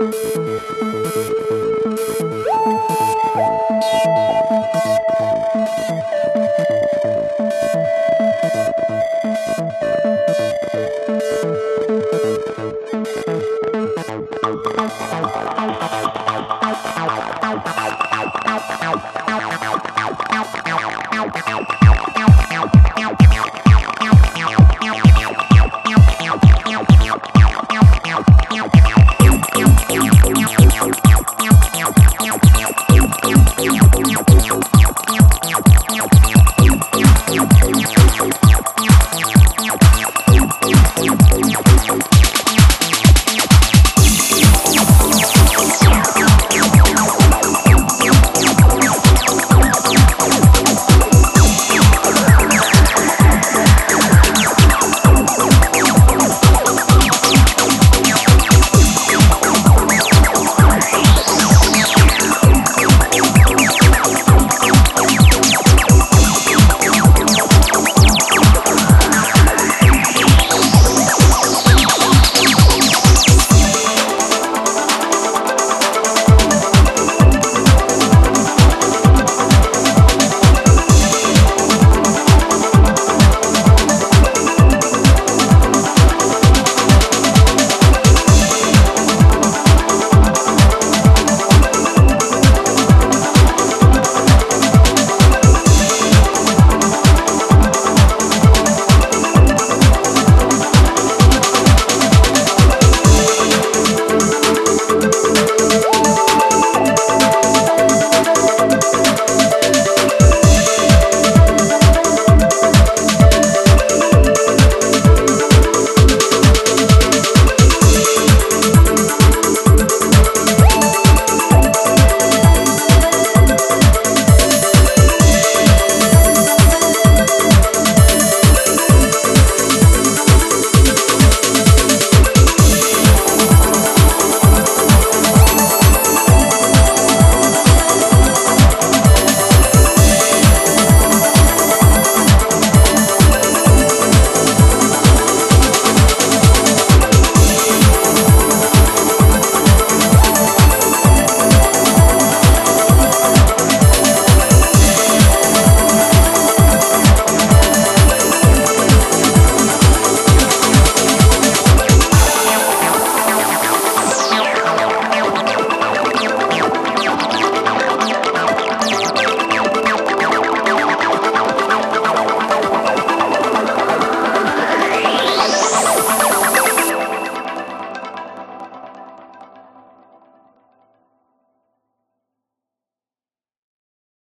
Música